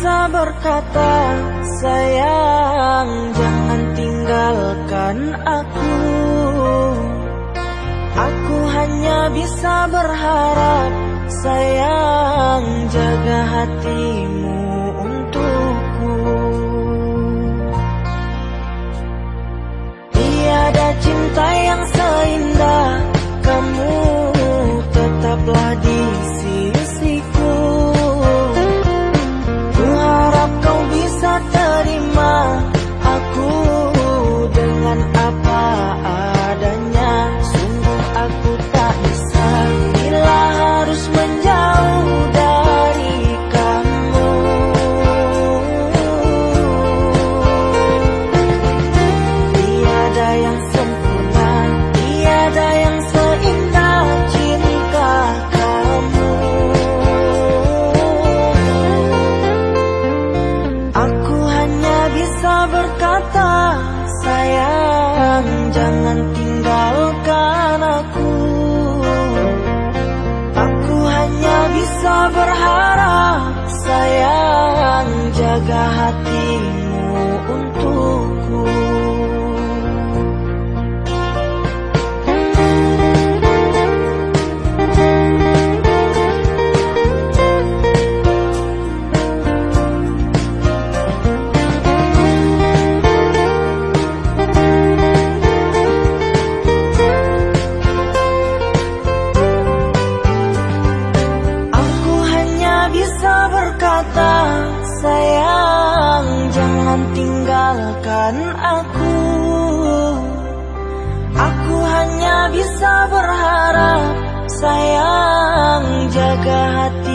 bisa berkata Sayang jangan tinggalkan aku. Aku hanya bisa berharap Sayang jaga hatimu jangan tinggalkan aku. Aku hanya bisa berharap kata sayang jangan tinggalkan aku. Aku hanya bisa berharap sayang jaga hati